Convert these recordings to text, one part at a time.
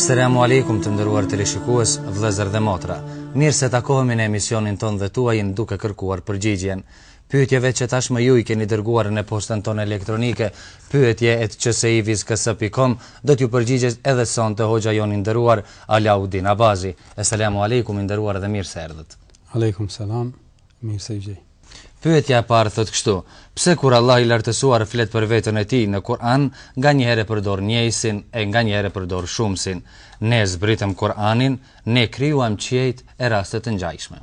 Selamu alaikum të nderuar teleshikues, vëllezër dhe motra. Mirë se takohemi në emisionin tonë dhe tuajin duke kërkuar përgjigjen. Pyetjeve që tashmë ju i keni dërguar në postën tonë elektronike, pyetje at qsivizhkës.com, do t'ju përgjigjet edhe sonte hoxha jonë i nderuar, Alaudin Abazi. Eselamu Alejkum i nderuar dhe mirë se erdhët. Alejkum selam, mirë se ju gjej. Pyetja e parë thotë kështu, Pse kur Allahu i Lartësuar flet për veten e Tij në Kur'an, nganjëherë e përdor njëjësin e nganjëherë e përdor shumësin? Ne zbritëm Kur'anin, ne krijuam qiejt e raste të ngjashme.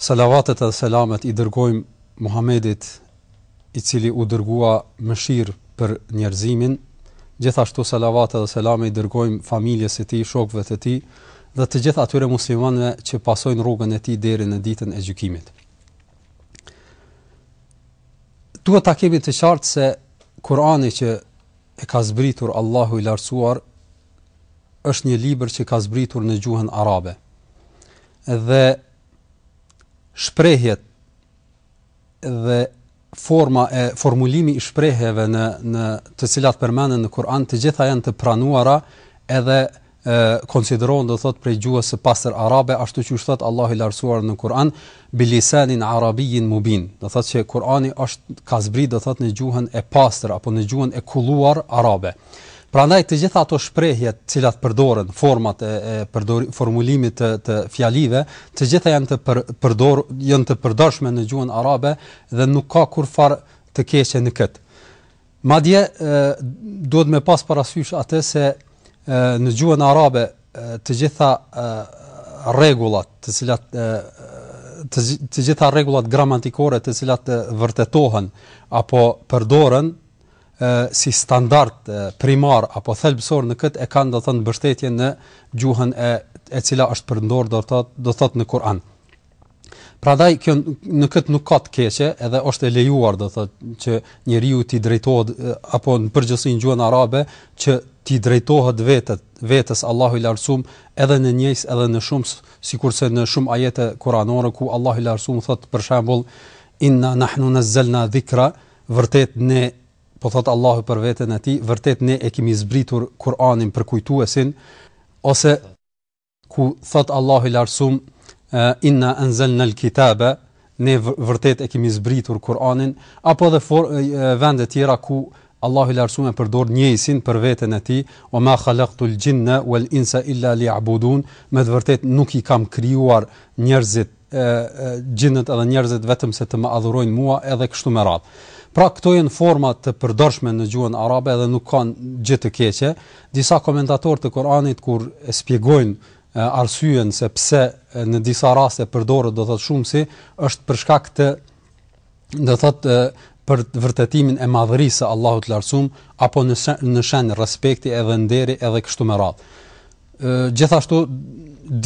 Salavatet dhe selamet i dërgojmë Muhamedit i cili u dërgua mëshirë për njerëzimin, gjithashtu salavatet dhe selamet i dërgojmë familjes së tij, shokëve të tij dhe të gjithë atyre muslimanëve që pasojnë rrugën e tij deri në ditën e gjykimit. Duhet ta kemi të qartë se Kurani që e ka zbritur Allahu i Lartësuar është një libër që ka zbritur në gjuhën arabe. Dhe shprehjet dhe forma e formulimi i shprehjeve në në të cilat përmenden në Kur'an, të gjitha janë të pranuara edhe konsiderohen do thot prej gjuhës së pastër arabe ashtu siç thotë Allahu i lartësuar në Kur'an bilisanin arabiyyin mubin do thot se Kur'ani është ka zbrit do thot në gjuhën e pastër apo në gjuhën e kulluar arabe Prandaj të gjitha ato shprehje të cilat përdoren, format e, e përdor, formulimit të, të fjalive, të gjitha janë të për, përdor, janë të përdorshme në gjuhën arabe dhe nuk ka kurfar të keqe në këtë. Madje duhet me pas parasysh atë se në gjuhën arabe të gjitha rregullat, të cilat të, të gjitha rregullat gramatikore të cilat vërtetohen apo përdoren si standard primar apo thelbësor në këtë e kanë do të thotë mbështetjen në gjuhën e e cila është përdorë do të thotë do të thotë në Kur'an. Prandaj kjo në këtë nuk ka të keqe, edhe është e lejuar do të thotë që njeriu t'i drejtohet apo në përgjithësi në gjuhën arabe që t'i drejtohet vetë vetes Allahu i lartsum edhe në njëjës edhe në shumës sikurse në shumë ajete kuranore ku Allahu i lartsum thotë për shembull inna nahnu nazzalna dhikra Vërtet ne, po thotë Allahu për veten e Tij, vërtet ne e kemi zbritur Kur'anin përkujtuesin, ose ku thotë Allahu i Lartësuar, Inna anzalna al-kitaba, ne vërtet e kemi zbritur Kur'anin, apo edhe vende tjera ku Allahu i Lartësuar e përdor njëjësin për veten e Tij, wa ma khalaqtu al-jinna wal-insa illa liya'budun, me të vërtet nuk i kam krijuar njerëzit xhinët edhe njerëzit vetëm se të më adhurojnë mua edhe kështu me radhë. Pra këto janë forma të përdorshme në gjuhën arabe dhe nuk kanë gjë të keqe. Disa komentatorë të Kuranit kur e shpjegojnë arsyen se pse në disa raste përdoret do të thotë shumësi, është për shkak të do thot për vërtetimin e madhërisë së Allahut lartësum apo në në shen respekti edhe nderi edhe kështu me radhë. Ë gjithashtu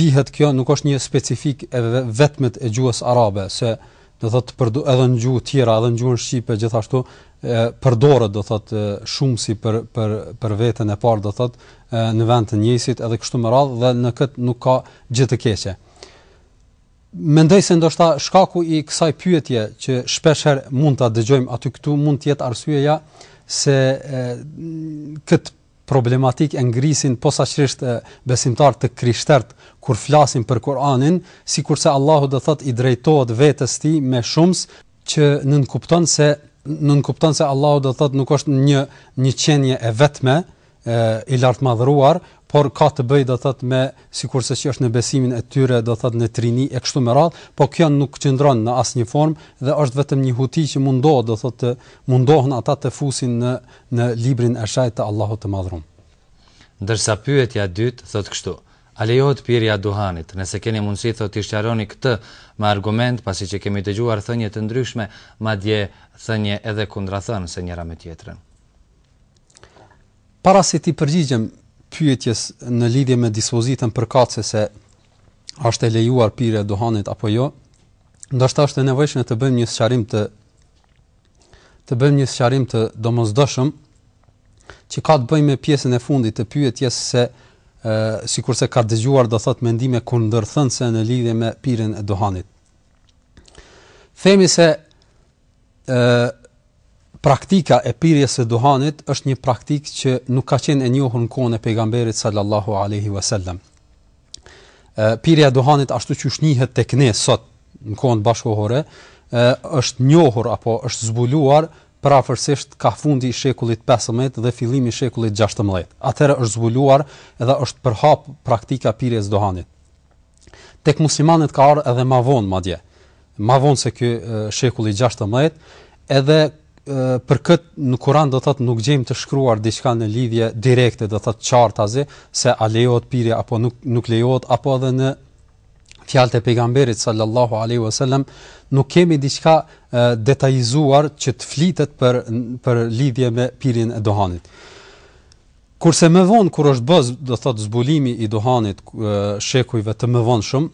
dihet kjo nuk është një specifik e vetmet e gjuhës arabe se do thot për edhe në gjuhë tjera edhe në gjuhën shqipe gjithashtu përdoret do thot shumësi për për për veten e parë do thot në vend të njëjësit edhe kështu me radhë dhe në kët nuk ka gjë të keqe. Mendoj se ndoshta shkaku i kësaj pyetje që shpesh herë mund ta dëgjojmë aty këtu mund të jetë arsyeja se këtë problematik e ngrisin posaçërisht besimtarë të krishterë kur flasin për Kur'anin, sikurse Allahu do thotë i drejtohet vetes tij me shumës që nënkupton se nënkupton se Allahu do thotë nuk është një një qenie e vetme, i lartmadhëruar, por ka të bëjë do thot me sikurse që është në besimin e tyre do thot në trini e kështu me radh, po kjo nuk qëndron në asnjë formë dhe është vetëm një huti që mundohet do thot të mundohen ata të fusin në në librin e shejt të Allahut të madhrum. Ndërsa pyetja e dytë thot kështu, A lejohet pirja e duhanit? Nëse keni mundësi thotë t'i sqaroni këtë me argument, pasi që kemi dëgjuar thënie të ndryshme, madje thënie edhe kundrathënëse njëra me tjetrën. Para se t'i përgjigjem pyetjes në lidhje me dispozitën përkatëse se a është e lejuar pirja e duhanit apo jo, ndoshta është e nevojshme të bëjmë një sqarim të të bëjmë një sqarim të domosdoshëm që ka të bëjë me pjesën e fundit të pyetjes se ë sikurse ka dëgjuar do thot mendime kundërthënëse në lidhje me pirjen e duhanit. Themi se praktika e pirjes së duhanit është një praktikë që nuk ka qenë e njohur në kohën e pejgamberit sallallahu alaihi wasallam. Pirja e duhanit ashtu siç njihet tek ne sot në kohën bashkohore është njohur apo është zbuluar përafërsisht ka fundi i shekullit 15 dhe fillimi i shekullit 16. Atëherë është zbuluar dhe është përhap praktika e pirjes së duhanit. Tek muslimanët ka ardhur edhe më vonë madje, më vonë se ky shekulli 16, edhe për këtë në Kur'an do thotë nuk gjejmë të shkruar diçka në lidhje direkte, do thotë qartazi se a lejohet pirja apo nuk nuk lejohet apo edhe në fjalët e pejgamberit sallallahu alaihi wasallam nuk kemi diçka detajizuar që të flitet për për lidhje me pirjen e duhanit. Kurse më vonë kur është bë, do thotë zbulimi i duhanit shekujve të mëvonshëm,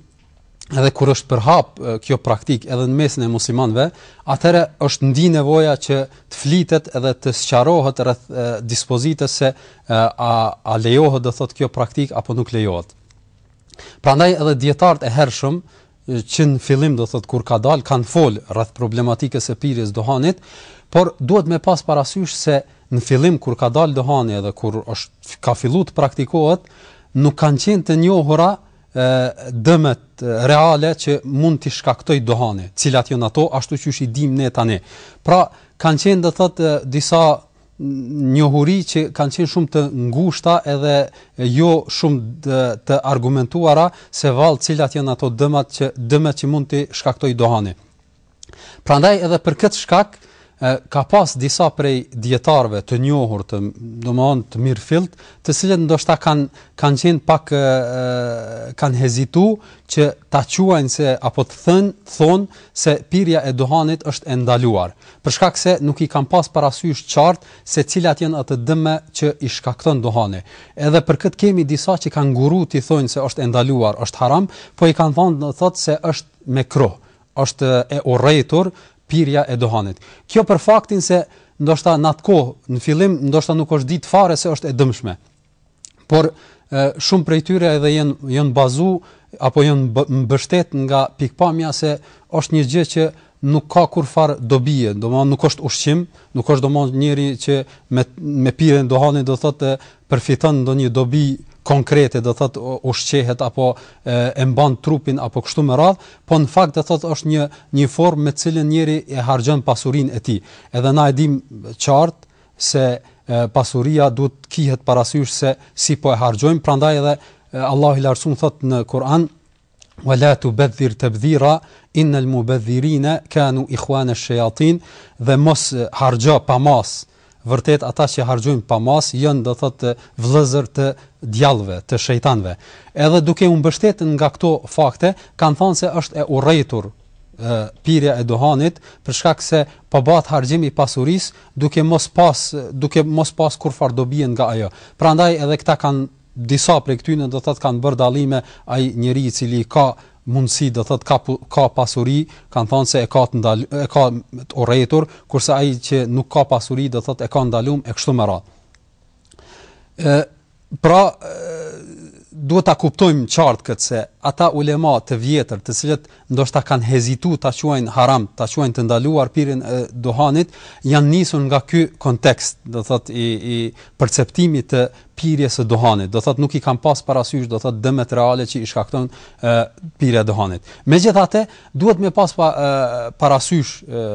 edhe kur është përhap kjo praktikë edhe në mesin e muslimanëve, atëherë është ndi nevoja që të flitet edhe të sqarohet rreth dispozitës se a a lejohet do thotë kjo praktikë apo nuk lejohet. Prandaj edhe dijetarët e hershëm që në fillim do thotë kur ka dalë kanë fol rreth problematikës së pirjes duhanit, por duhet me pas parasysh se në fillim kur ka dalë duhani edhe kur është ka fillu të praktikohet, nuk kanë qenë të njohura dëmet reale që mund t'i shkaktojë duhani, cilat janë ato ashtu qysh i dimë ne tani. Pra, kanë qenë do thotë disa njohuri që kanë qenë shumë të ngushta edhe jo shumë të argumentuara se vallë cilat janë ato dëmat që dëmet që mund të shkaktojë dohani. Prandaj edhe për këtë shkak ka pas disa prej dijetarëve të njohur domethan të mirëfilltë, të cilët ndoshta kanë kanë qenë pak e, kanë hezitu që ta quajnë se apo të thënë, të thonë se pirja e duhanit është e ndaluar. për shkak se nuk i kanë pas parasysh qartë se cilat janë ato dëme që i shkakton duhani. Edhe për këtë kemi disa që kanë ngurru t'i thojnë se është e ndaluar, është haram, po i kanë thanë do thotë se është mekruh, është e urrejtur pirja e duhanit. Kjo për faktin se ndoshta në atë kohë, në fillim ndoshta nuk është ditë fare se është e dëmshme. por shumë prej tyre edhe janë janë bazu apo janë mbështet nga pikëpamja se është një gjë që nuk ka kurrfarë dobie, domthonë nuk është ushqim, nuk është domthonë njeri që me me pirë dohanin do thotë përfiton ndonjë dobi konkrete do thotë ushqehet apo e, e mban trupin apo kështu me radhë, po në fakt do thotë është një një formë me të cilën njeri e harxhon pasurinë e tij. Edhe na e dimë qartë se pasuria duhet të kihet parasysh se si po e harxhojmë prandaj edhe Allahu i lartësuar thotë në Kur'an wala tubadhir tabdhira innal mubadhirina kanu ikhwana shayatin dhe mos harxho pa masë vërtet ata që harxhojnë pa masë janë do thotë vëllezër të djallëve të shejtanëve edhe duke u mbështet nga këto fakte kanë thënë se është e urrejtur pirja e duhanit për shkak se po bëhet harxhim i pasurisë duke mos pas duke mos pas kurfar dobie nga ajo. Prandaj edhe këta kanë disa prej këtyre do të thotë kanë bërë dallime ai njeriu i cili ka mundësi do thot ka ka pasuri, kanë thënë se e ka të ndal e ka të urrejtur, kurse ai që nuk ka pasuri do thot e ka ndalum e kështu me radhë. Ë Pra, duhet ta kuptojmë qartë këtë se ata ulema të vjetër, të cilët ndoshta kanë hezituar ta quajnë haram, ta quajnë të ndaluar pirjen e duhanit, janë nisur nga ky kontekst, do thotë i i perceptimit të pirjes së duhanit. Do thotë nuk i kanë pas parasysh, do thotë dëmet reale që i shkakton ë pirja e duhanit. Megjithatë, duhet me pas pa, e, parasysh e,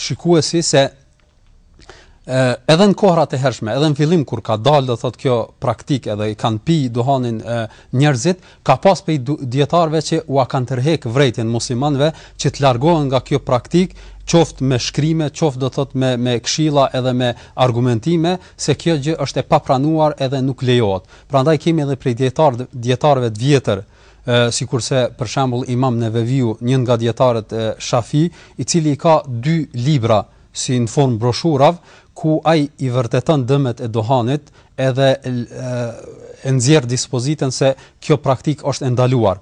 shikuesi se edhe në kohrat e hershme, edhe në fillim kur ka dalë do thotë kjo praktikë edhe i kanë pi duhanin e, njerëzit, ka pas prej dijetarëve që ua kanë tërhek vërejtën muslimanëve që të largohen nga kjo praktikë, qoftë me shkrime, qoftë do thotë me me këshilla edhe me argumentime se kjo gjë është e papranuar edhe nuk lejohet. Prandaj kemi edhe prej dijetar dijetarëve të vjetër sikurse për shembull Imam Neveviu, një nga dijetarët shafi, i cili ka dy libra, si në formë broshurav, ku ai i vërteton dëmet e duhanit edhe e nxjerr dispozitën se kjo praktikë është e ndaluar.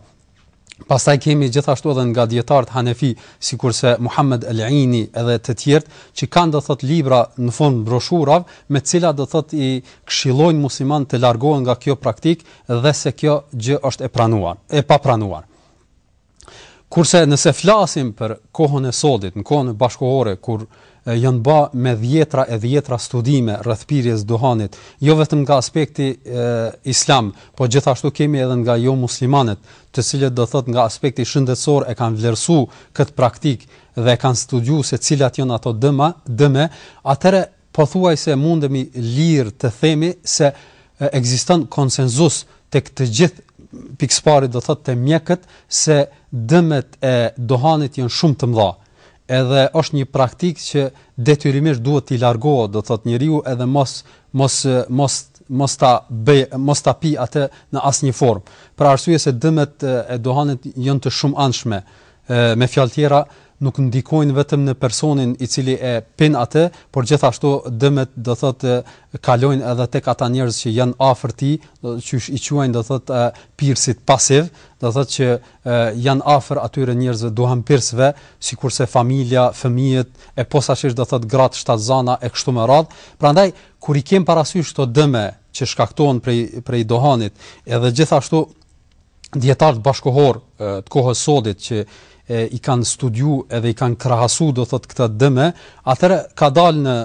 Pastaj kemi gjithashtu edhe nga dijetarët hanefi, sikurse Muhammed el-Aini edhe të tjerë, që kanë do thotë libra në formë broshurav, me të cilat do thotë i këshillojnë muslimanët të largohen nga kjo praktikë dhe se kjo gjë është e pranuar, e papranuar. Kurse nëse flasim për kohën e sodit, në kohën e bashkëkohore kur janë ba me dhjetra e dhjetra studime rreth pirjes duhanit, jo vetëm nga aspekti e, islam, po gjithashtu kemi edhe nga jomuslimanët, të cilët do thot nga aspekti shëndetësor e kanë vlerësu këtë praktik dhe e kanë studiu se cilat janë ato dëma, dëme, atëherë Pothuajse mundemi lirë të themi se ekziston konsenzus tek të gjithë pikësëpari do thotë te mjekët se dëmet e duhanit janë shumë të mëdha edhe është një praktikë që detyrimisht duhet t'i largohet do thotë njeriu edhe mos mos mos mos ta bëj mos ta pi atë në asnjë formë për arsye se dëmet e duhanit janë të shumëanshme me fjalë tjera nuk ndikojnë vetëm në personin i cili e pin atë, por gjithashtu dëmet do thotë kalojnë edhe tek ata njerëz që janë afër tij, qysh i quajnë do thotë pirësit pasiv, do thotë që janë afër atyre njerëzve duhanpirsve, sikurse familja, fëmijët, e posaçërisht do thotë gratë shtatzana e kështu me radhë. Prandaj kur i kem parasysh këto dëme që shkaktohen prej prej duhanit, edhe gjithashtu dijetarët bashkohor të kohës sodit që e, i kanë studiu edhe i kanë krahasu do thot këta dëme, atëherë ka dalë në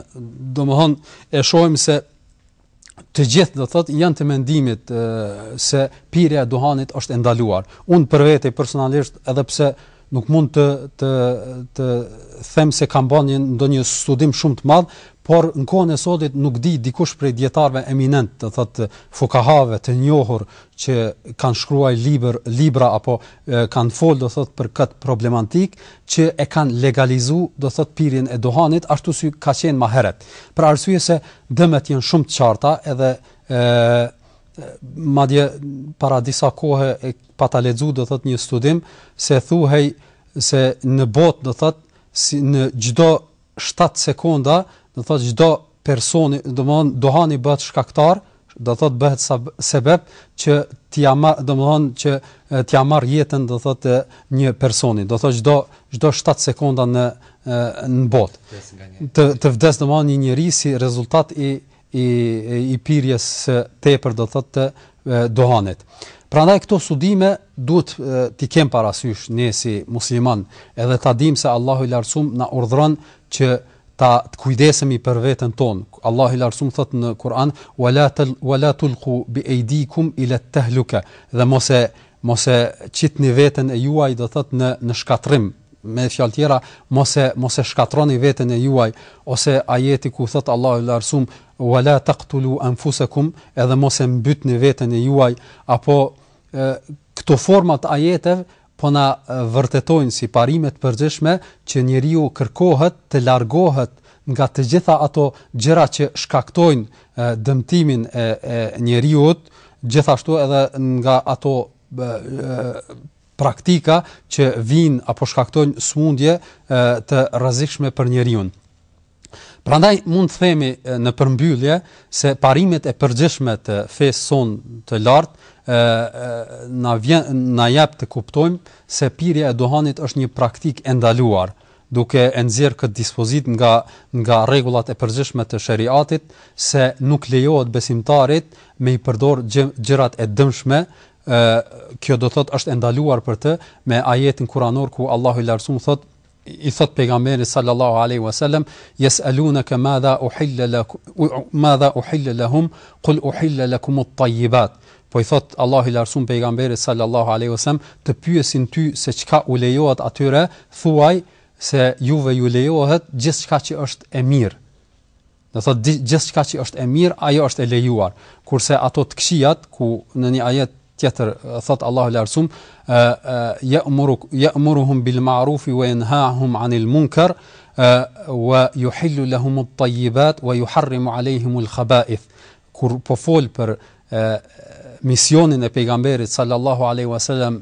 domethënë e shohim se të gjithë do thot janë të mendimit e, se pirja e duhanit është e ndaluar. Unë për vete personalisht edhe pse Nuk mund të të të them se kam bën ndonjë studim shumë të madh, por në kohën e sotit nuk di dikush prej dijetarëve eminent, do thotë fukahave të njohur që kanë shkruar libër, libra apo e, kanë fol do thotë për këtë problematik që e kanë legalizu do thotë pirjen e duhanit ashtu si ka qenë më herët. Për arsye se dëmet janë shumë të qarta edhe ë madje para disa kohe pata lexu do thot një studim se thuhej se në botë do thot si në çdo 7 sekonda do thot çdo personi domethënë duhani bëhet shkaktar do thot bëhet sa sebeb që t'ia marr domethënë që t'ia marr jetën do thot një personi do thot çdo çdo 7 sekonda në në botë të të vdes domethënë një njerëz si rezultat i i i pirjes së tepërt do thotë të duhanit. Prandaj këto studime duhet t'i kem parasysh ne si musliman, edhe ta dimë se Allahu i Lartësuam na urdhëron që ta të kujdesemi për veten tonë. Allahu i Lartësuam thotë në Kur'an: "Wa la wa la tulqu bi aydikum ila tahluka." Dhe mos e Mos e qitni veten e juaj do thot në në shkatërrim, me fjalë tjera mos e mos e shkatërroni veten e juaj ose ajeti ku thot Allahu i Lartësum wala taqtulu anfusakum edhe mos e mbytni veten e juaj apo e, këto forma të ajeteve po na vërtetojnë si parime të përgjithshme që njeriu kërkohet të largohet nga të gjitha ato gjëra që shkaktojnë dëmtimin e, e njeriut, Gjithashtu edhe nga ato praktika që vijnë apo shkaktojnë sëmundje të rrezikshme për njeriun. Prandaj mund të themi në përmbyllje se parimet e përgjithshme të fesë sonë të lartë ë na vjen na jap të kuptojmë se pirja e duhanit është një praktikë e ndaluar duke e nxjerrë këtë dispozitë nga nga rregullat e përgjithshme të sheriatit se nuk lejohet besimtarit me i përdorë gjërat e dëmshme, ë kjo do thotë është e ndaluar për të me ajetin kuranor ku Allahu i Lartësuam thotë i thot pejgamberit sallallahu alaihi wasallam yasalunaka madha uhilla lakum madha uhilla lahum qul uhilla lakum at-tayyibat Po i thotë Allahu i Lartësuar pejgamberit sallallahu alejhi ve sellem, Të pyesin ty se çka u lejohet atyre, thuaj se juve ju lejohet gjithçka që është e mirë. Do thotë gjithçka që është e mirë, ajo është e lejuar. Kurse ato të këqijat, ku në një ajet tjetër thotë Allahu i Lartësuar, ya'muru ya'muruhum bil ma'ruf wa yanhahum 'anil munkar wa yuhillu lahum at-tayyibat wa yuharrimu 'alayhim al-khaba'ith kur po fol për misionin e pejgamberit sallallahu alaihi wasallam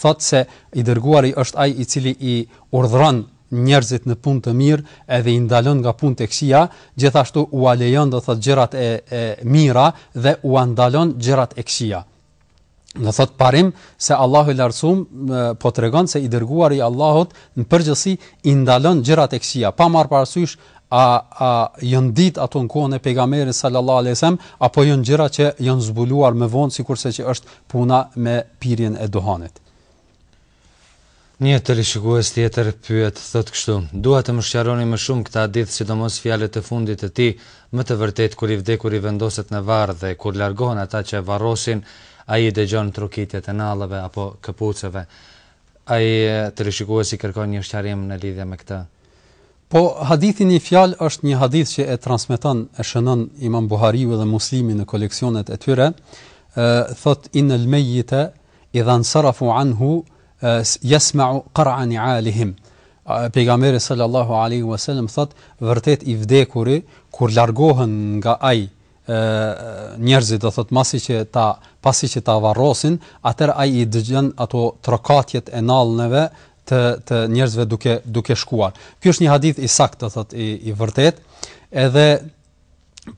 thotë se i dërguari është ai i cili i urdhëron njerëzit në punë të mirë edhe i ndalon nga punët e këqija, gjithashtu ua lejon do thotë gjërat e, e mira dhe ua ndalon gjërat e këqija. Në këtë parim se Allahu i lartësum po tregon se i dërguari i Allahut në përgjithësi i ndalon gjërat e këqija, pa marrë parasysh a a janë ditë ato në kohën e pejgamberit sallallahu alajhi wasallam apo janë gjëra që janë zbuluar më vonë sikurse që është puna me pirjen e duhanit. Një teleshikues tjetër pyet, thotë kështu, Dua të më shqaroni më shumë këtë hadith sidomos fjalët e fundit të tij, me të vërtetë kur i vdekuri vendoset në varr dhe kur largohen ata që e varrosin, ai i dëgjon trokitjet e nalleve apo këpucëve. Ai, teleshikuesi kërkon një shqarim në lidhje me këtë. Po hadithi në fjalë është një hadith që e transmeton e shënon Imam Buhariu dhe Muslimi në koleksionet e tyre, ë thot inna al mayyita idha nsarafu anhu yasma'u qar'a ni'alihim. Pejgamberi sallallahu alaihi wasallam thot vërtet i vdekuri kur largohen nga ai njerëzit do thot pasi që ta pasi që ta varrosin, atëherë ai i dëgjon ato trokitjet e nallneve të të njerëzve duke duke shkuar. Ky është një hadith i saktë, do thot i i vërtet. Edhe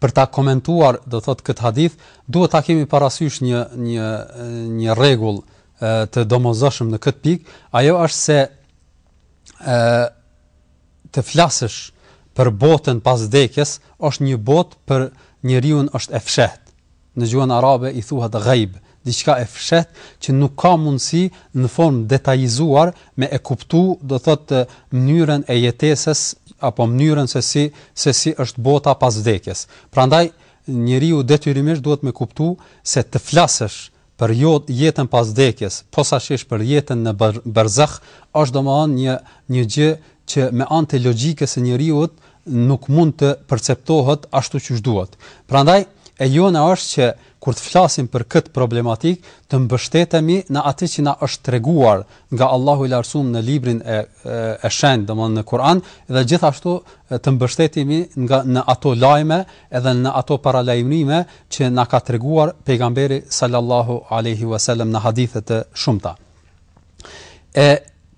për ta komentuar, do thot kët hadith, duhet ta kemi parasysh një një një rregull të domosdoshëm në kët pikë, ajo është se ë Të flasësh për botën pas vdekjes është një botë për njeriun është e fshehtë. Në gjuhën arabe i thuhet ghaib, diçka e fshehtë që nuk ka mundësi në formë detajizuar me e kuptu, do thotë mënyrën e jetesës apo mënyrën se si se si është bota pas vdekjes. Prandaj njeriu detyrimisht duhet me kuptu se të flasësh për jo jetën pas vdekjes, posaçisht për jetën në Barzakh, është domethënë një një gjë që me anë të logjikës së njeriut nuk mund të perceptohet ashtu siç duhet. Prandaj e jona është që kur të flasim për këtë problematikë, të mbështetemi në atë që na është treguar nga Allahu i Lartësuar në librin e e shenjtë, domthonë në Kur'an, dhe gjithashtu të mbështetemi nga në ato lajme edhe në ato paralajmërime që na ka treguar Pejgamberi sallallahu alejhi ue selem në hadithe të shumta. E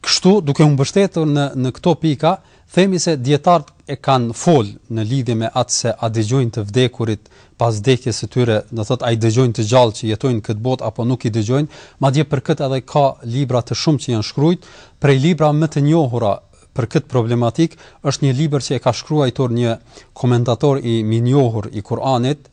kështu duke u mbështetur në në këto pika, themi se dijetarët e kanë fol në lidhje me atë se a dëgjojnë të vdekurit pas vdekjes së tyre, do thotë a i dëgjojnë të gjallë që jetojnë këtë botë apo nuk i dëgjojnë, madje për këtë edhe ka libra të shumë që janë shkruajt, prej libra më të njohura për këtë problematikë është një libër që e ka shkruajtur një komentator i mirënjohur i Kur'anit,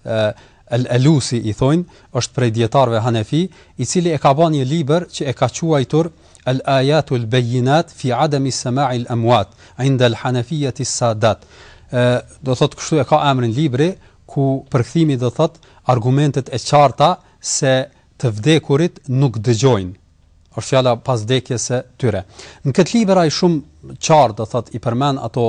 El Alusi i thonë, është prej dijetarëve Hanefi, i cili e ka ba një libër që e ka quajtur El Ayatu El Bayinat fi Adami Sama'i Al Amwat, inda Al Hanafiyat As Sadat. Ë do thotë kështu e ka emrin libri ku përkthimi do thotë argumentet e qarta se të vdekurit nuk dëgjojnë. është fjala pas vdekjes së tyre. Në këtë libër ai shumë qartë do thotë i përmend ato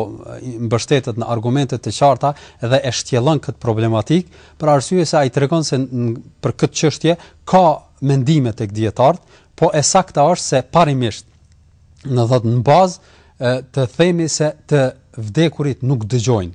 mbështetet në argumente të qarta dhe e shtjellon këtë problematik, për arsye se ai tregon se për këtë çështje ka mendime tek dijetarët, po e sakta është se parimisht do thotë në bazë të themi se të vdekurit nuk dëgjojnë.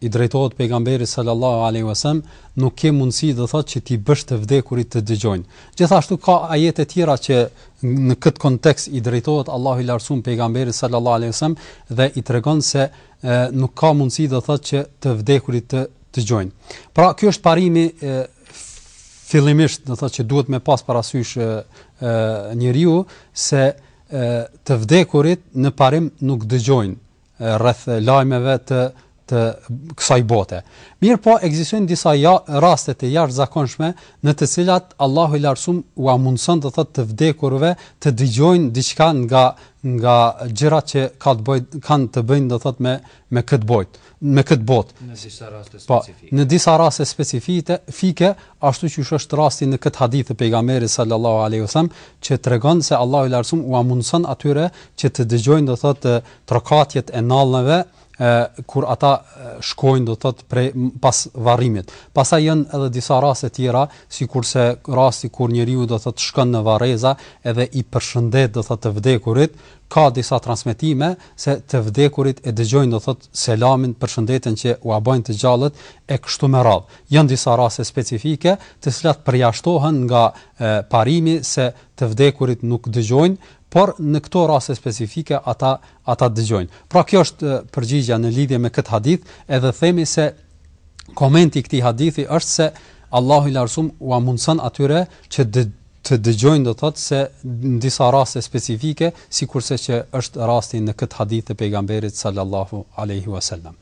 i drejtohet pejgamberit sallallahu alaihi wasallam nuk ke mundësi do thotë që t'i bësh të vdekurit të dëgjojnë gjithashtu ka ajete tjera që në këtë kontekst i drejtohet Allahu i lartësuar pejgamberit sallallahu alaihi wasallam dhe i tregon se e, nuk ka mundësi do thotë që të vdekurit të dëgjojnë pra ky është parimi e, fillimisht do thotë që duhet me pas parasysh e, e, njeriu se e, të vdekurit në parim nuk dëgjojnë rreth lajmeve të të kësaj bote. Mirëpo ekzistojnë disa ja, raste të jashtëzakonshme në të cilat Allahu i Lartësuar ua mundson do thotë të vdekurve të dëgjojnë diçka nga nga gjërat që ka të bëj kanë të bëjnë do thotë me me këtë botë me këtë botë në disa raste po, specifike. Po, në disa raste specifike, fike, ashtu siç është rasti në këtë hadith të pejgamberit sallallahu alaihi wasallam, që tregon se Allahu i Lartësuar ua mundëson atyre që të dëgjojnë do thotë trokatjet e nallneve kur ata shkojnë do të thotë prej pas varrimit. Pastaj janë edhe disa raste tjera, sikurse rasti kur njeriu do të thotë shkon në varreza edhe i përshëndet do të thotë të vdekurit, ka disa transmetime se të vdekurit e dëgjojnë do të thotë selamin, përshëndetjen që ua bajnë të gjallët e kështu me radhë. Janë disa raste specifike, të cilat përjashtohen nga e, parimi se të vdekurit nuk dëgjojnë, por në këto raste specifike ata ata dëgjojnë. Pra kjo është përgjigja në lidhje me këtë hadith, edhe themi se komenti i këtij hadithi është se Allahu i larsum ua mundson atyre që dë, të dëgjojnë do thotë se në disa raste specifike, sikurse që është rasti në këtë hadith të pejgamberit sallallahu alaihi wasallam.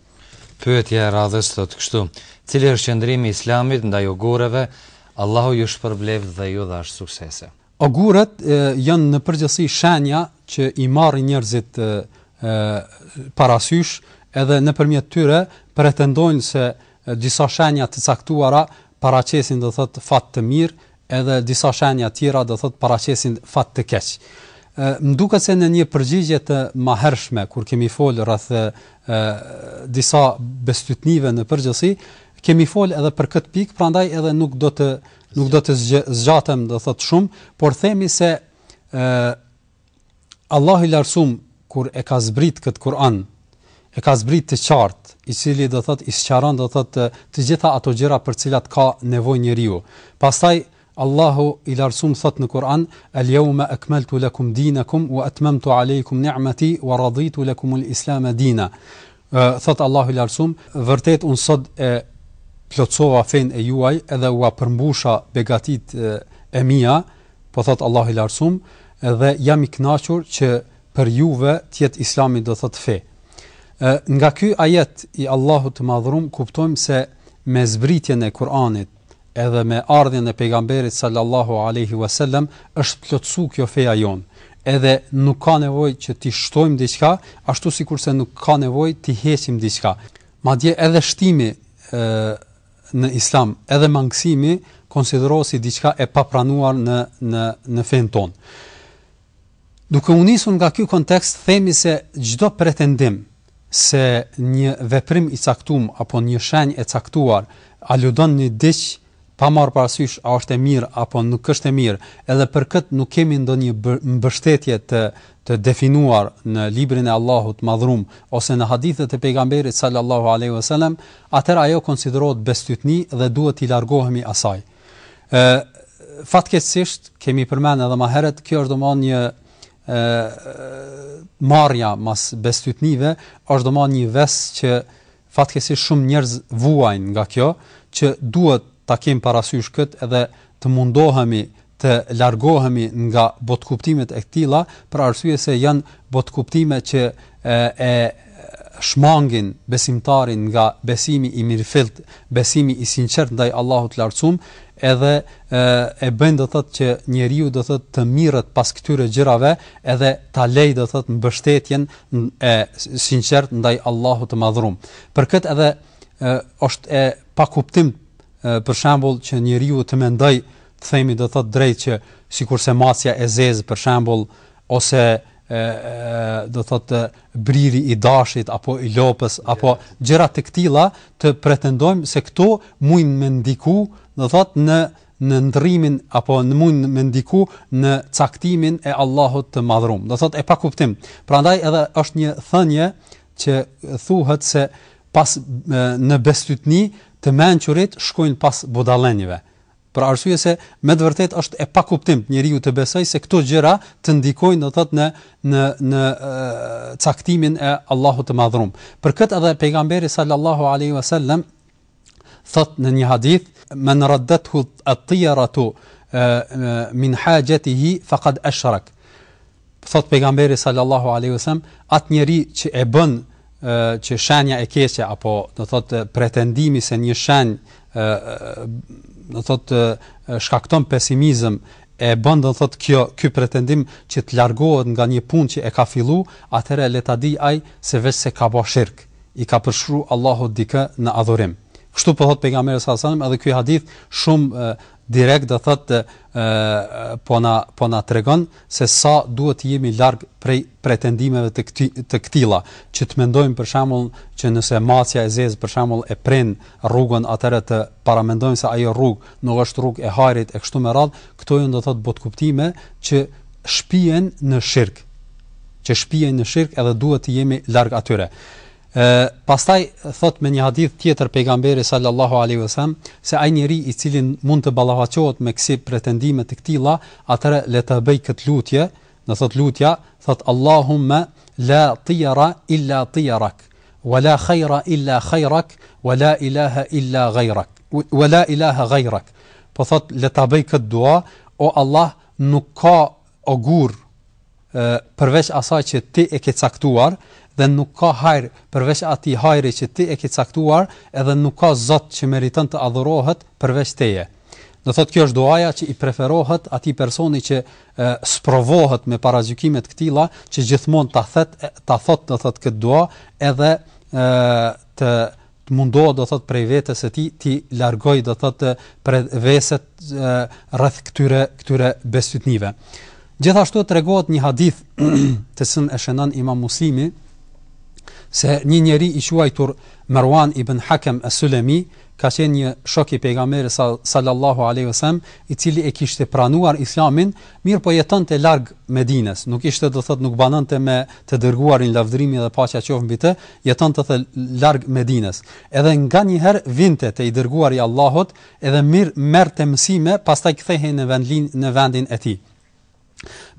Pyetja e radhës thotë kështu: Cili është qëndrimi i Islamit ndaj ogureve? Allahu ju shpërbleftë dhe ju dhashtë suksese. Oguret janë në përgjithësi shenja që i marrin njerëzit parasysh edhe nëpërmjet tyre pretendojnë se disa shenja të caktuara paraqesin do thotë fat të mirë edhe disa shenja tjera do thotë paraqesin fat të keq. Më duket se në një përgjigje të mahershme kur kemi folë rreth disa bestytnive në përgjithësi, kemi folë edhe për këtë pikë, prandaj edhe nuk do të nuk do të zgjatem do thot shumë, por themi se ë Allahu i larsum kur e ka zbrit kët Kur'an, e ka zbrit të qartë, i cili do thot i sqaron do thot të, të gjitha ato gjëra për të cilat ka nevojë njeriu. Pastaj Allahu i larsum thot në Kur'an, "Al-yawma akmaltu lakum dinakum wa atmamtu alaykum ni'mati wa raditu lakum al-islama dina." Ë, thotë Allahu i larsum, vërtet unë sot e plotësova fenë e juaj edhe ua përmbusha begatitë e mia, po thotë Allahu i larsum, dhe jam i kënaqur që për juve të jetë Islami do thotë fe. Ë, nga ky ajet i Allahut të Madhrum kuptojmë se me zbritjen e Kur'anit edhe me ardhjen e Pejgamberit sallallahu alejhi ue selem është plotësu kjo feja jonë, edhe nuk ka nevojë që t'i shtojmë diçka, ashtu sikurse nuk ka nevojë t'i heqim diçka. Madje edhe shtimi ë në Islam, edhe mangësimi konsiderohet si diçka e papranuar në në në fenë tonë. Duke u nisur nga ky kontekst, themi se çdo pretendim se një veprim i caktum apo një shenjë e caktuar aludon në diç, pa marrë parasysh a është e mirë apo nuk është e mirë, edhe për këtë nuk kemi ndonjë mbështetje të të definuar në Librin e Allahut Madhrum ose në hadithet e Pejgamberit sallallahu alejhi ve sellem, atëherë ajo konsiderohet bestytni dhe duhet t'i largohemi asaj. Ë fatkeqësisht kemi përmend edhe më herët, kjo është domethënë një ë marrja mas bestytnive, është domethënë një ves që fatkeqësisht shumë njerëz vuajnë nga kjo, që duhet ta kemi parasysh kët edhe të mundohemi të largohemi nga botëkuptimet e këtilla për arsye se janë botëkuptime që e shmangin besimtarin nga besimi i mirëfilltë, besimi i sinqertë ndaj Allahut të Lartësuar, edhe e, e bën do thotë që njeriu do thotë të mirret pas këtyre gjërave, edhe ta lej do thotë mbështetjen e sinqertë ndaj Allahut të Madhërum. Për këtë edhe e, është e pakuptim për shembull që njeriu të mendoj të themi do thotë drejt që sikurse macja e zezë për shembull ose do thotë briri i dashit apo i lopës apo gjëra të këtilla të pretendojmë se këto mujnë me ndiku do thotë në në ndrrimin apo në mund me ndiku në caktimin e Allahut të madhrum. Do thotë e pakuptim. Prandaj edhe është një thënie që thuhet se pas në bestytni të mençurit shkojnë pas budallenjve. Për arsye se me të vërtetë është e pakuptimtë njeriu të besojë se këto gjëra të ndikojnë, do thotë, në në në caktimin e Allahut të Madhërum. Për këtë edhe pejgamberi sallallahu alaihi wasallam thot në një hadith, "Men raddathu at-tiyaratu min hajatihi faqad ashrak." Thotë Pejgamberi sallallahu alejhi ve sellem, atë njeri që e bën që shenja e keqe apo do thotë pretendimi se një shenjë do thotë shkakton pesimizëm e bën do thotë kjo ky pretendim që të largohet nga një punë që e ka fillu, atëherë le ta di ai se veç se ka bë shirk, i ka përshkru Allahut dikë në adhurim. Kështu po thot pejgamberi sallallahu alajhi wasallam, edhe ky hadith shumë Direkt do thotë po na po na tregon se sa duhet të jemi larg prej pretendimeve të këti, të këtilla, që të mendojmë për shembull që nëse macja e zezë për shembull e prin rrugën atëherë të paramendojmë se ajo rrugë nuk është rrugë e hajrit e kështu me radh, këto janë do thotë botëkuptime që shpijnë në shirk, që shpijnë në shirk edhe duhet të jemi larg atyre. E, pastaj thot me një hadith tjetër pejgamberi sallallahu alaihi wasallam se ai njeri i cili mund të ballafaqohet me kësi pretendime të këtilla, atëre le ta bëj këtë lutje, do thot lutja, thot Allahumma la tiyara illa tiyarak, wa la khaira illa khairak, wa la ilaha illa ghairak, wa la ilaha ghairak. Po thot le ta bëj këtë dua, o Allah, nuk ka Ogur, përveç asaj që Ti e ke caktuar, dhe nuk ka hajr përveç atij hajri që Ti e ke caktuar, edhe nuk ka zot që meriton të adhurohet përveç Teje. Do thotë kjo është duaja që i preferohet atij personi që sprovohet me paragjykime të këtilla, që gjithmonë ta thet, ta thotë do thotë këtë dua, edhe të të mundohet do thot prej vetes së tij ti largoj do thot prej veset rreth këtyre këtyre bestytnive. Gjithashtu tregohet një hadith të cilin e shënon Imam Muslimi se një njeri i quajtur Muawiya ibn Hakem as-Sulami ka qenë një shok i pejgamberit sallallahu alaihi wasallam i cili e kishte pranuar islamin, mirëpo jetonte larg Medinës, nuk ishte do thot nuk banonte me të dërguarin lavdërimi dhe paqja qoftë mbi të, jetonte thashë larg Medines, edhe nganjëher vinte te i dërguari i Allahut edhe mir merrte mësime pastaj kthehej në vendin në vendin e tij.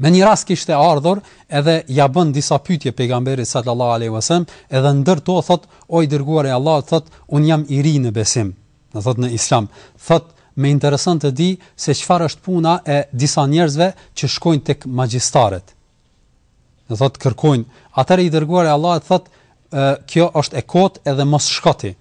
Me një rast kishte ardhur edhe ja bën disa pyetje pejgamberit sallallahu alaihi wasallam, edhe ndër to thot o i dërguar i Allahut thot un jam i ri në besim, do thot në islam, thot më intereson të di se çfarë është puna e disa njerëzve që shkojnë tek magjistarët. Do thotë kërkojnë, atëherë i dërguari i Allahut thotë, kjo është e kotë edhe mos shko ti.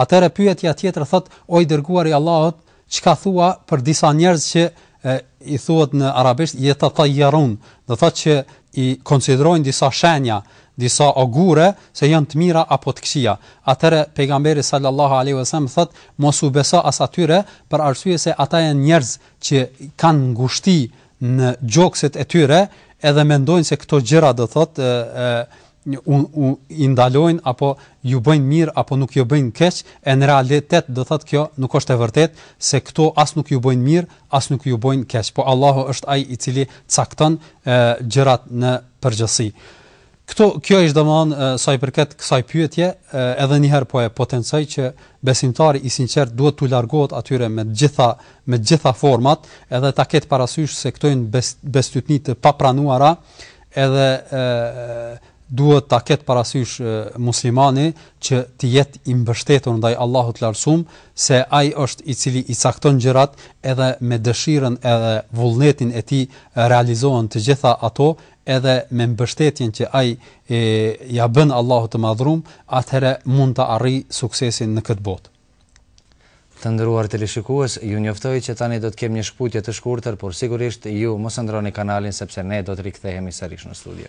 Atëherë pyetja tjetër thotë, o i dërguar i Allahut, çka thua për disa njerëz që e, i thuhet në arabisht jetatayyarun, do thotë që i konsiderojnë disa shenja, disa ogure se janë të mira apo të këqija. Atëherë pejgamberi sallallahu alaihi wasallam thotë, mos u beso as atyre për arsye se ata janë njerëz që kanë ngushti në gjokset e tyre edhe mendojnë se këto gjëra do thotë u u i ndalojnë apo ju bëjnë mirë apo nuk ju bëjnë keq, e në realitet do thotë kjo nuk është e vërtetë se këto as nuk ju bëjnë mirë, as nuk ju bëjnë keq, po Allahu është ai i cili cakton e, gjërat në përgjithësi. Këtu kjo ishtë domthonë sa i përket kësaj pyetje, edhe një herë po e potencoj që besimtari i sinqertë duhet t'u largohet atyre me të gjitha me të gjitha format, edhe ta ketë parasysh se këto janë bestytni të papranuara, edhe ë duhet ta ketë parasysh muslimani që të jetë i mbështetur ndaj Allahut të Lartësuar, se ai është i cili i cakton gjërat edhe me dëshirën edhe vullnetin e tij realizohen të gjitha ato, edhe me mbështetjen që ai ia bën Allahut të Madhëruar, atëherë mund ta arrijë suksesin në këtë botë. Të nderuar teleshikues, ju njoftoj që tani do të kem një shkputje të shkurtër, por sigurisht ju mos e ndërroni kanalin sepse ne do të rikthehemi sërish në studio.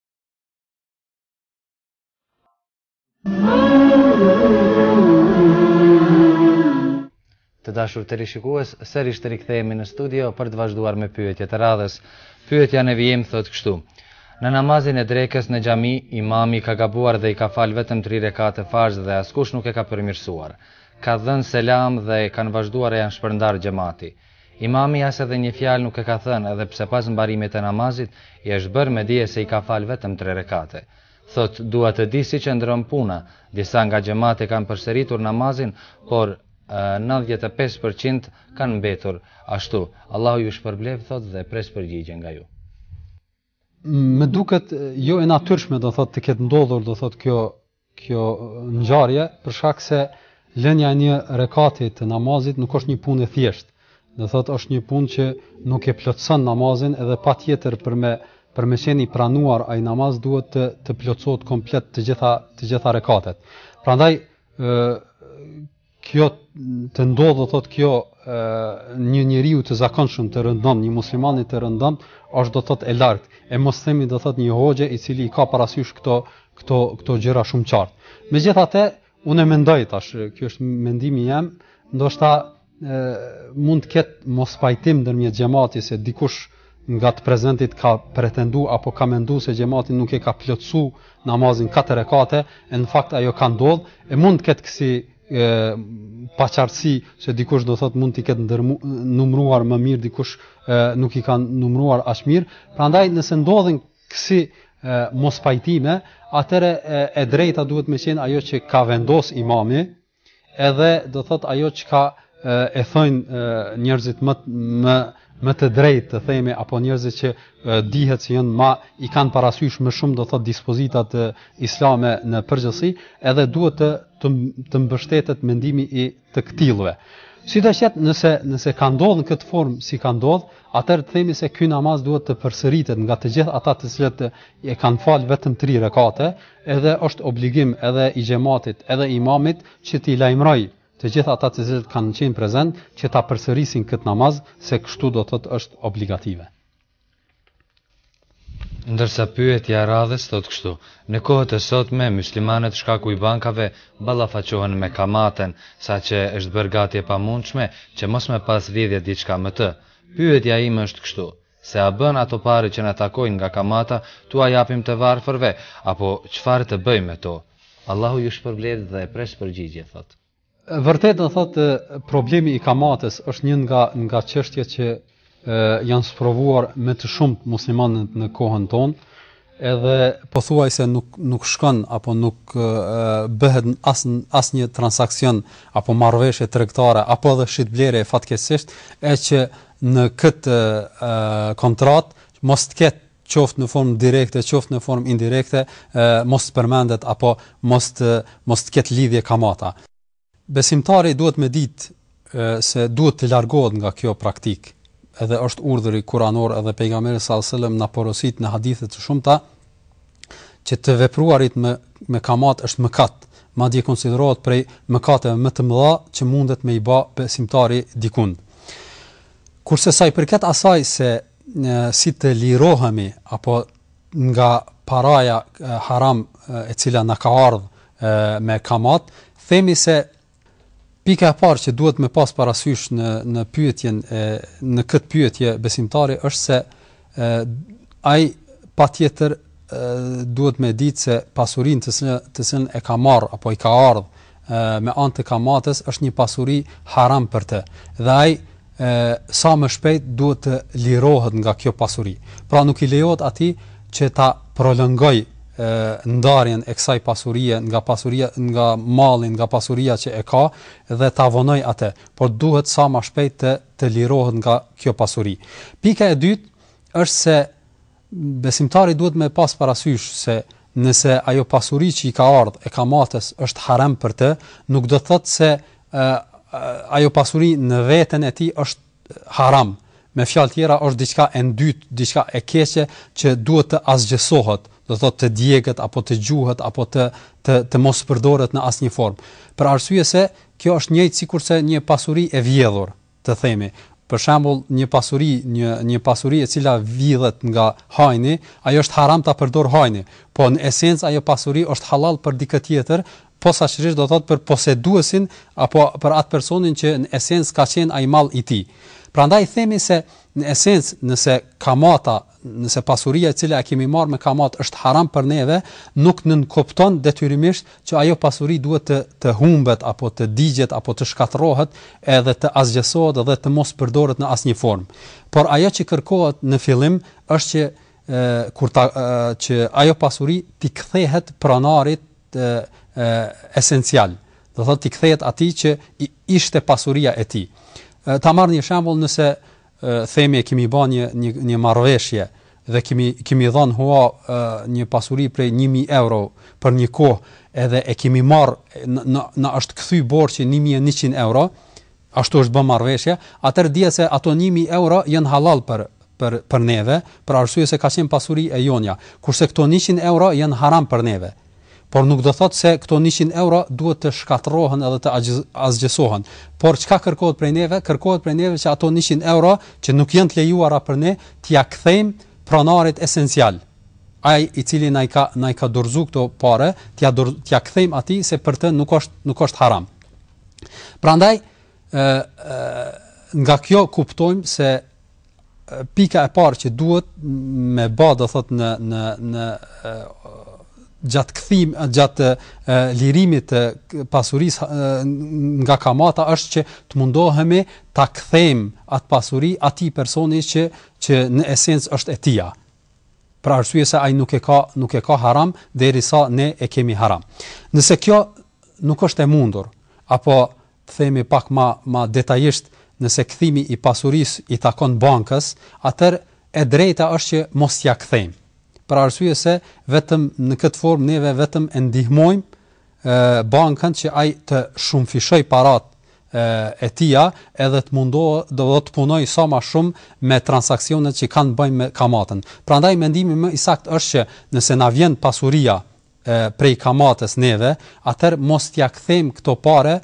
Të dashur teleshikues, sërish rikthehemi në studio për të vazhduar me pyetje të radhës. Pyetja në vijim thotë kështu. Në namazin e drekës në xhami, imami ka gabuar dhe i ka falë vetëm tri rekate farz dhe askush nuk e ka përmirësuar. Ka dhënë selam dhe kanë vazhduar e janë shpërndarë xhemati. Imami as edhe një fjalë nuk e ka thënë edhe pse pas mbarimit të namazit i është bërë me dije se i ka falë vetëm tre rekate. Thotë, Dua të di si qëndron puna, disa nga xhemati e kanë përsëritur namazin, por nëntëdhjetë e pesë për qind kanë mbetur ashtu. Allahu ju shpërbleftë, thotë, dhe pres përgjigje nga ju. Më duket jo e natyrshme, do thotë, të ketë ndodhur, do thotë, kjo kjo ngjarje për shkak se lënia e një rekati të namazit nuk është një punë e thjeshtë. Do thotë është një punë që nuk e plotëson namazin edhe patjetër për me për me qenë i pranuar ai namaz duhet të të plotësohet komplet të gjitha të gjitha rekatet. Prandaj ë Kjo të ndodhë do thotë kjo e, një njeriu të zakonshëm të rëndomtë, një muslimani të rëndomtë, është do thotë e largët. E mos themi do thotë një hoxhe i cili i ka parasysh këto, këto, këto gjëra shumë qartë. Megjithatë, unë e mendoj tash, kjo është mendimi jem, ndoshta e, mund të ketë mospajtim ndërmjet xhematit se dikush nga të prezentit ka pretendu apo ka mendu se xhemati nuk e ka plotësu namazin 4 rekate, e në fakt ajo ka ndodh, e mund të ketë kësi paqartësi se dikush do thotë mund t'i ketë ndërmu, numruar më mirë dikush e, nuk i kanë numruar aq mirë prandaj nëse ndodhin kësi mospajtime atëherë e, e drejta duhet me qenë ajo që ka vendos imami Edhe do thotë ajo çka e thonë njerëzit më më më të drejtë të themi apo njerëzit që dihet se janë më i kanë parasysh më shumë do thotë dispozitat islame në përgjithësi, edhe duhet të të, të mbështetet mendimi i të këtillëve. Sidoqoftë nëse, nëse ka ndodhë në këtë formë si ka ndodhë, atëherë themi se ky namaz duhet të përsëritet nga të gjithë ata të cilët e kanë falë vetëm tri rekate, Edhe është obligim edhe i xhematit, edhe i imamit që t'i lajmërojë të gjithë ata të cilët kanë qenë prezent që ta përsërisin këtë namaz se kështu do thotë është obligative. Ndërsa pyetja e radhës thotë kështu, në kohët e sotme muslimanët shkaku i bankave ballafaqohen me kamatën, saqë është bërë gati e pamundshme që mos me pas lidhje diçka me të. Pyetja ime është kështu, Se a bën ato pare që na takojnë nga kamata, t'ua japim të varfërve, apo çfarë të bëjmë me to? Allahu ju shpërbleftë dhe pres përgjigje, thotë. Vërtet, do thotë, problemi i kamatës është një nga nga çështjet që janë sprovuar me të shumë muslimanët në kohën tonë, edhe pothuajse nuk nuk shkon apo nuk bëhet as asnjë transaksion apo marrëveshje tregtare apo edhe shitblerje fatkeqësisht e që në këtë kontratë mos të ketë qoftë në formë direkte, qoftë në formë indirekte, mos të përmendet apo mos të mos të ketë lidhje kamata. Besimtari duhet me ditë se duhet të largohet nga kjo praktikë, edhe është urdhri kuranor edhe Pejgamberi sallallahu alejhi dhe sellem na porosit në hadithe të shumta që të vepruarit me me kamatë është mëkat, madje konsiderohet prej mëkateve më të mëdha që mundet me i bë besimtari dikund. Kurse sa i përket asaj se si të lirohemi apo nga paraja haram e cila na ka ardhur me kamatë, themi se pika e parë që duhet me pas parasysh në në pyetjen e në këtë pyetje besimtari është se e, ai patjetër duhet me ditë se pasurinë të së të cilën e ka marrë apo i ka ardhur me anë të kamatës është një pasuri haram për të dhe ai sa më shpejt duhet të lirohet nga kjo pasuri. Pra nuk i lejohet atij që ta prolongojë ndarjen e kësaj pasurie nga pasuria nga malli nga pasuria që e ka dhe ta vonojë atë, por duhet sa më shpejt të të lirohet nga kjo pasuri. Pika e dytë është se Besimtari duhet me pas parasysh se nëse ajo pasuri që i ka ardhë e kamatës është haram për të, nuk do të thotë se ajo pasuri në veten e tij është haram. Me fjalë tjera është diçka e ndytë, diçka e keqe që duhet të asgjësohet, do të thotë të djeget apo të gjuhet apo të të të mos përdoret në asnjë formë. Për arsye se kjo është njëjtë sikurse një pasuri e vjedhur, të themi, për shembull, një pasuri, një një pasuri e cila vidhet nga hajni, ajo është haram ta përdorë hajni, po në esencë ajo pasuri është hallall për dikë tjetër, posaçërisht do të thotë për poseduesin apo për atë personin që në esencë ka qenë ai mall i tij. Prandaj themi se në esencë nëse kamata nëse pasuria e cila e kemi marrë me kamatë është haram për neve, nuk nënkupton detyrimisht që ajo pasuri duhet të të humbet apo të digjet apo të shkatërrohet edhe të asgjësohet dhe të mos përdoret në asnjë formë. Por ajo që kërkohet në fillim është që kur ta që ajo pasuri t'i kthehet pronarit esencial. Do thotë t'i kthehet atij që ishte pasuria e tij. Ta marr një shembull nëse themi e kemi bën një një një marrëveshje dhe kemi kemi dhënë hua një pasuri prej 1000 euro për një kohë, edhe e kemi marr na na është kthy borxhi 1100 euro, ashtu është bë marrëveshje, atëherë dihet se ato 1000 euro janë halal për për për neve, për arsye se ka qenë pasuri e jonja, kurse këto 100 euro janë haram për neve. Por nuk do thotë se këto njëqind euro duhet të shkatërrohen edhe të asgjësohen. Por çka kërkohet prej neve? Kërkohet prej neve që ato njëqind euro, që nuk janë të lejuara për ne, t'ia kthejmë pronarit esencial. Ai i cili na i ka na i ka dorëzuar këto pare, t'ia t'ia kthejmë atij se për të nuk është nuk është haram. Prandaj ë ë nga kjo kuptojmë se pika e parë që duhet me bë, do thot në në në gjatë kthim gjatë lirimit të pasurisë nga kamata është që të mundohemi ta kthejmë atë pasuri atij personi që që në esencë është e tija. Për arsye se ai nuk e ka nuk e ka haram derisa ne e kemi haram. Nëse kjo nuk është e mundur apo themi pak më më detajisht nëse kthimi i pasurisë i takon bankës, atëherë e drejta është që mos t'ia kthejmë. Për arsye se vetëm në këtë formë neve vetëm e ndihmojmë bankën që ai të shumëfishojë paratë e tija edhe të mund do do të punoj sa ma shumë me transaksionet që kanë bëjnë me kamatën. Prandaj mendimi më i saktë është që nëse na vjen pasuria prej kamatës neve, atëherë mos t'ia kthejmë këto pare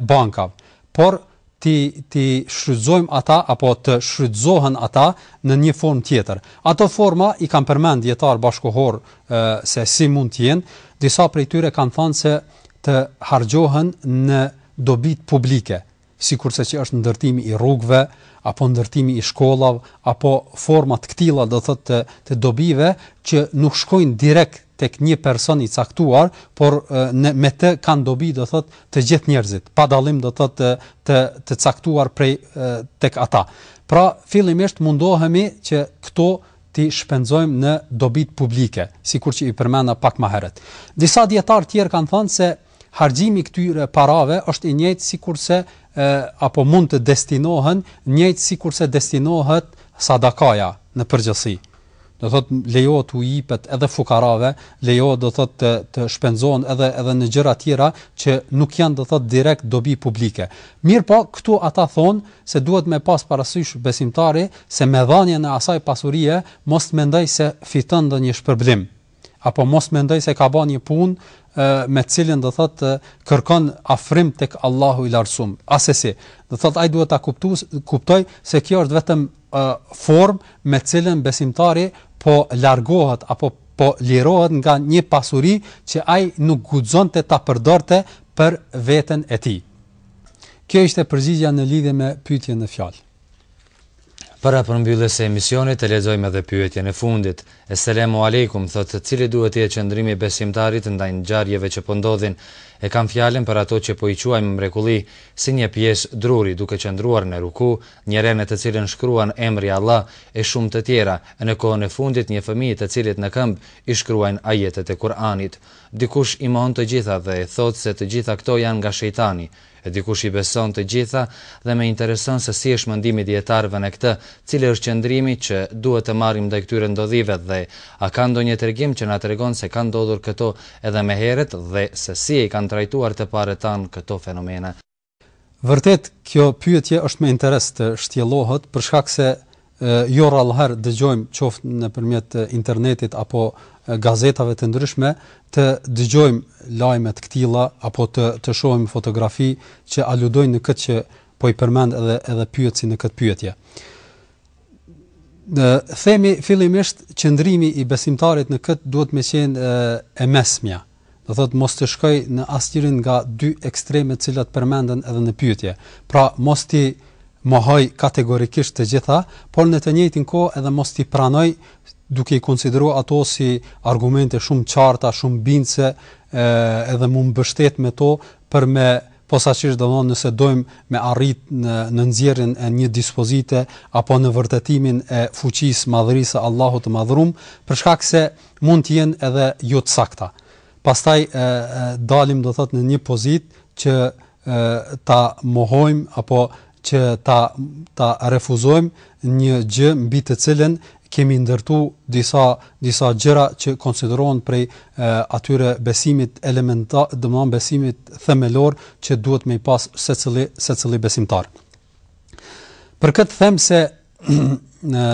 bankave, por t'i t'i shfrytëzojmë ata apo të shfrytëzohen ata në një formë tjetër. Ato forma i kanë përmend dijetarët bashkëkohorë se si mund të jenë, disa prej tyre kanë thënë se të harxhohen në dobitë publike, sikurse që është ndërtimi i rrugëve, apo ndërtimi i shkollav, apo forma të këtilla do thotë të të dobive që nuk shkojnë direkt tek një person i caktuar, por në me të kanë dobi do thotë të gjithë njerëzit, pa dallim do thotë të të të caktuar prej tek ata. Pra, fillimisht mundohemi që këto t'i shpenzojmë në dobitë publike, sikur që i përmenda pak më herët. Disa dijetarë tjerë kanë thënë se Harxhimi i këtyre parave është i njëjtë sikurse apo mund të destinohen njëjtë sikurse destinohet sadakaja në përgjithësi. Do thotë lejohet u jipet edhe fukarave, lejohet do thotë të të shpenzohen edhe edhe në gjëra tjera që nuk janë do thotë direkt dobi publike. Mirpo këtu ata thonë se duhet me pas parasysh besimtari se me dhënien e asaj pasurie mos të mendoj se fiton ndonjë shpërblim. apo mos mendojë se ka bërë një punë me të cilën do thotë kërkon afrim tek Allahu i Lartësuar. Asesi, do thotë ai duhet ta kuptojë se kjo është vetëm uh, formë me të cilën besimtari po largohet apo po lirohet nga një pasuri që ai nuk guxonte ta përdorte për veten e tij. Kjo ishte përgjigja në lidhje me pyetjen në fjalë. Para përmbylljes së emisionit të lexojmë edhe pyetjen e fundit. Esselamu Alejkum, thotë cili duhet të jetë qëndrimi i besimtarit ndaj ngjarjeve që po ndodhin. E kam fjalën për ato që po i quajmë mrekulli, si një pjesë druri, duke qëndruar në ruku, një re në të cilën shkruan emri Allah, e shumë të tjera, e në kohën e fundit një fëmijë të cilit në këmbë i shkruajnë ajetet e Kur'anit. Dikush i mohon të gjitha dhe thotë se të gjitha këto janë nga shejtani. E dikush i beson të gjitha dhe më intereson se si është mendimi i dijetarëve në këtë, cili është qëndrimi që duhet të marrim ndaj këtyre ndodhive dhe a ka ndonjë tregim që na tregon se kanë ndodhur këto edhe më herët dhe se si i kanë trajtuar të parët tanë këto fenomene. Vërtet kjo pyetje është me interes të shtjellohet për shkak se jo rrallë herë dëgjojmë qoftë nëpërmjet internetit apo gazetave të ndryshme të dëgjojmë lajme të këtilla apo të të shohim fotografi që aludojnë në këtë që po i përmend edhe edhe pyetësi në këtë pyetje. Ne themi fillimisht qëndrimi i besimtarit në këtë duhet me qenë e mesmja, do thotë mos të shkojë në asnjërin nga dy ekstremet të cilat përmenden edhe në pyetje. Pra, mos t'i mohojë kategorikisht të gjitha, por në të njëjtën kohë edhe mos t'i pranojë duke i konsideruar ato si argumente shumë qarta, shumë bindëse, edhe me u mbështet në to për më posaçërisht domethënë nëse dojmë me arrit në në nxjerrjen e një dispozite apo në vërtetimin e fuqisë, madhërisë së Allahut të madhëruar, për shkak se mund të jenë edhe jo të sakta. Pastaj dalim do thotë në një pozitë që ta mohojmë apo që ta ta refuzojmë një gjë mbi të cilën kemi ndërtu disa disa gjëra që konsiderohen prej e, atyre besimit elementar, domethënë besimit themelor që duhet me i pas secili secili besimtar. Për këtë them se në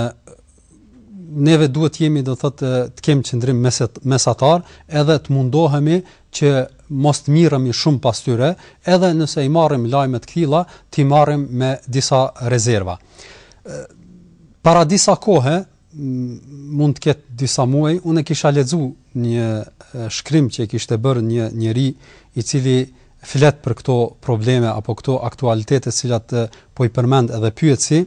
neve duhet të jemi do thotë të kemi qëndrim mes mesatar edhe të mundohemi që mos të merremi shumë pas tyre edhe nëse i marrim lajme të këtilla t'i marrim me disa rezerva para disa kohe mund të ketë disa muaj unë e kisha lexu një shkrim që e kishte bërë një njeri i cili flet për këto probleme apo këto aktualitete të cilat po i përmend edhe pyetësi,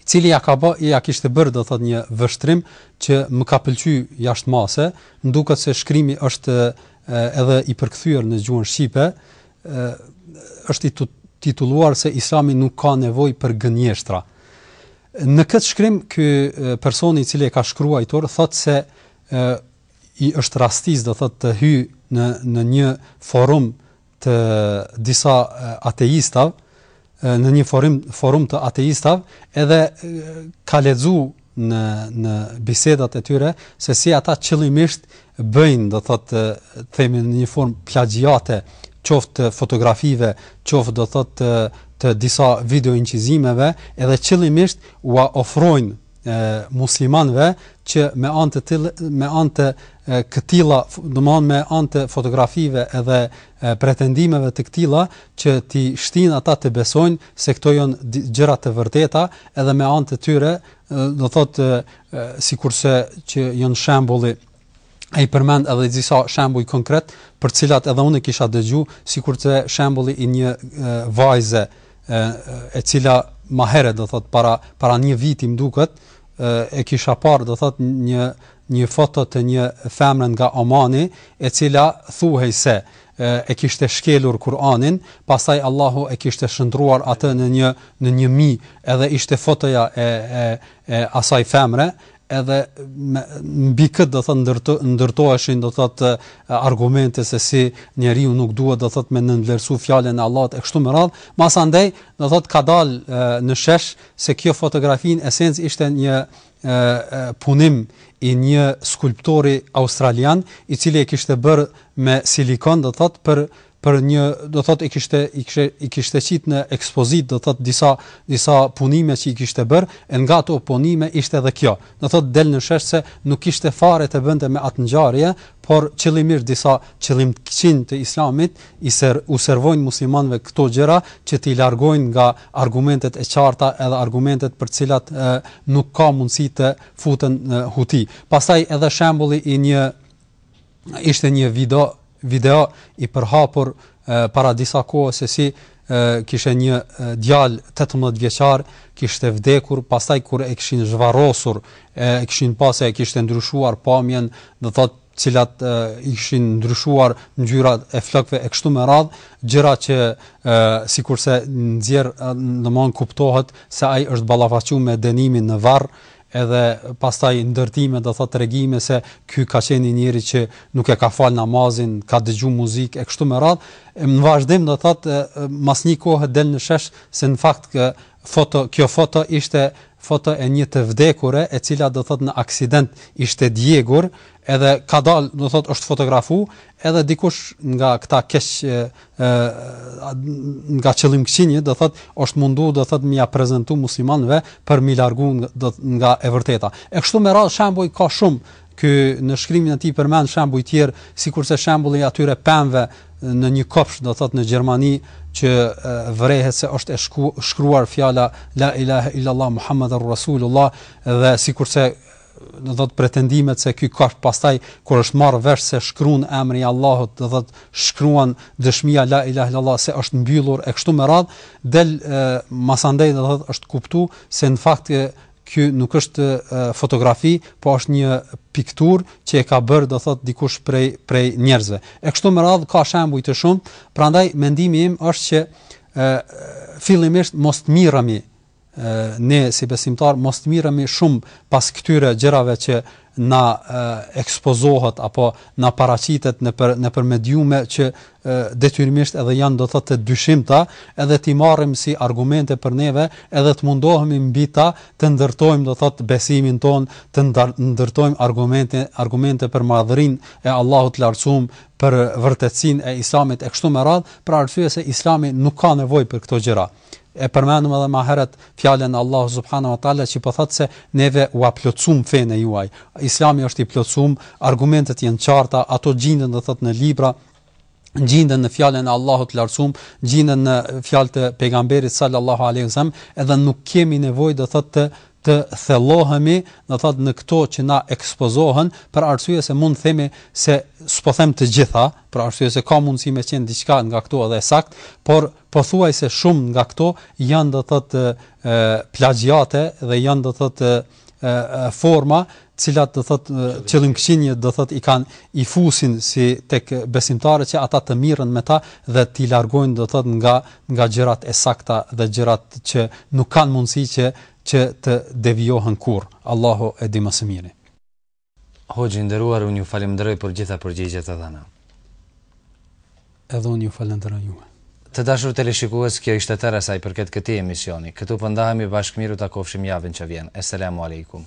i cili ja ka bë, ja kishte bërë do thot një vështrim që më ka pëlqy jashtë mase, më duket se shkrimi është edhe i përkthyer në gjuhën shqipe, është i titulluar se Islami nuk ka nevojë për gënjeshtra. Në këtë shkrim ky personi i cili e ka shkruar thotë se i është rastis do thotë të hyjë në në një forum të disa ateistave në një forum forum të ateistave edhe ka lexu në në bisedat e tyre se si ata qëllimisht bëjnë do thotë themi në një formë plagjiate qoftë fotografive qoftë do thotë të, të disa video inçizimeve edhe qëllimisht ua ofrojnë muslimanëve që me anë të tillë me anë të këtilla, do të me anë të fotografive edhe pretendimeve të këtilla që t'i shtinë ata të besojnë se këto janë gjëra të vërteta, edhe me anë të tyre, do thotë sikurse që janë shembulli Ai përmend edhe disa shembuj konkretë, për cilat edhe unë kisha dëgju, sikurse shembulli i një vajze e cila më herët do thot para para një viti më duket e kisha parë do thot një një foto të një femre nga Omani e cila thuhej se e kishte shkelur Kur'anin, pastaj Allahu e kishte shndërruar atë në një në një mi, edhe ishte fotoja e e e asaj femre, edhe mbi këtë do thotë ndërto, ndërtoheshin do thotë argumente se si njeriu nuk duhet do thotë me nënvlerësu fjalën e Allahut e kështu me radh, mas andej do thotë ka dal në shesh se kjo fotografi në esencë ishte një e, punim i një skulptori australian i cili e kishte bërë me silikon do thotë për për një, do thot i kishte i kishte i kishte qit në ekspozitë, do thot disa disa punime që i kishte bër, e nga ato punime ishte edhe kjo. Do thot del në shesh se nuk kishte fare të bënte me atë ngjarje, por qëllimisht disa qëllimkëqinj të Islamit i ser, u servojnë muslimanëve këto gjëra që t'i largojnë nga argumentet e qarta edhe argumentet për të cilat e, nuk ka mundësi të futen në huti. Pastaj edhe shembulli i një Ishte një video, video i përhapur para disa kohë se si kishte një djalë 18 vjeçar, kishte vdekur, pastaj kur e kishin zhvarrosur, e kishin pa se e kishte ndryshuar pamjen, do thotë cilat e, ishin ndryshuar ngjyrat e flokëve e kështu me radh, gjëra që sikurse nxjerr domthon kuptohet se ai është ballafaquar me dënimin në varr edhe pastaj ndërtime do thotë tregime se ky ka qenë njëri që nuk e ka fal namazin, ka dëgju muzikë e kështu me radhë, në vazhdim do thotë mas një kohe del në shesh se në fakt kjo foto kjo foto ishte foto e një të vdekure e cila do thotë në aksident ishte djegur edhe ka dalë do thotë është fotografu edhe dikush nga këta keq ë nga qëllimkëqinjtë do thot është mundu do thot m'ia prezantu muslimanëve për m'i largu do nga e vërteta e kështu me radh shembuj ka shumë ky në shkrimin e tij përmend shembuj të tjerë sikurse shembulli i atyre pemëve në një kopsh do thot në Gjermani që vërehet se është e shku, shkruar fjala la ilaha illallah muhammedur rasulullah dhe sikurse do thot pretendimet se ky ka pastaj kur është marr vesh se shkruan emri i Allahut do thot shkruan dëshmia la ilaha illallah se është mbyllur e kështu me radh del masandej do thot është kuptu se në fakt ky nuk është fotografi po është një pikturë që e ka bër do thot dikush prej prej njerëzve e kështu me radh ka shembuj të shumtë prandaj mendimi im është që fillimisht mos të mirremi ne si besimtar mos të mirremi shumë pas këtyre gjërave që na ekspozohet apo na paraqitet nëpër nëpër mediume që detyrimisht edhe janë do thotë të dyshimta, edhe t'i marrim si argumente për neve, edhe të mundohemi mbi ta të ndërtojmë do thotë besimin tonë, të ndërtojmë argumente argumente për madhërinë e Allahut të lartësum për vërtetësinë e Islamit e kështu me radhë, për arsye se Islami nuk ka nevojë për këto gjëra. E përmendëm edhe më herët fjalën e Allahut subhanahu wa taala që po thotë se neve ua plotësum fenë juaj. Islami është i plotësum, argumentet janë të qarta, ato gjinden do thotë në libra, gjinden në fjalën e Allahut të lartësum, gjinden në fjalët e pejgamberit sallallahu alaihi wasallam, edhe nuk kemi nevojë do thotë të të thellohemi, do thot në këto që na ekspozohen, për arsye se mund të themi se s'po them të gjitha, për arsye se ka mundësi me qenë diçka nga këto edhe sakt, por Pothuajse shumë nga këto janë do thotë plagjiate dhe janë do thotë forma të cilat do thotë qëllimkëqinjët do thotë i kanë i fusin si tek besimtarët që ata të mirren me ta dhe t'i largojnë do thotë nga nga gjërat e sakta dhe gjërat që nuk kanë mundësi që që të devijohen kurrë. Allahu e di më së miri. Hoxhë i nderuar unë ju falënderoj për gjitha përgjigjet e dhëna. Edhe unë ju falënderoj juve. Të dashur teleshikues, kjo ishte tëra sa i përket këtij emisioni. Këtu po ndahemi bashkë mirë u takofshim javën që vjen. Eselamu alejkum.